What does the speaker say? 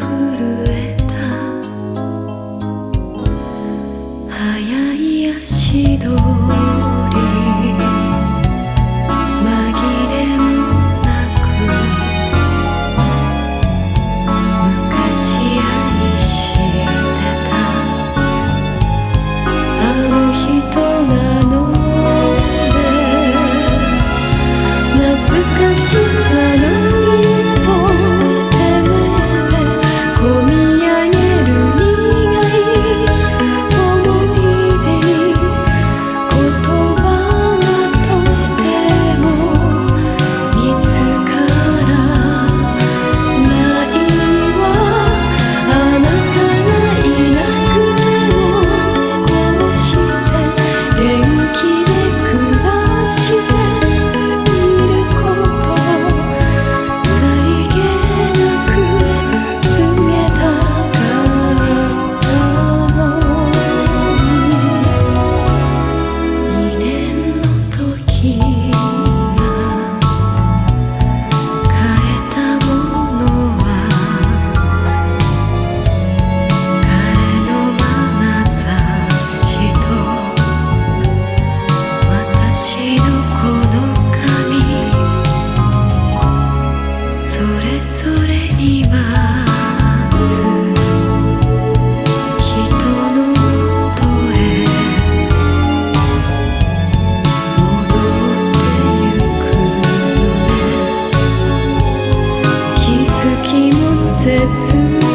who 気もせず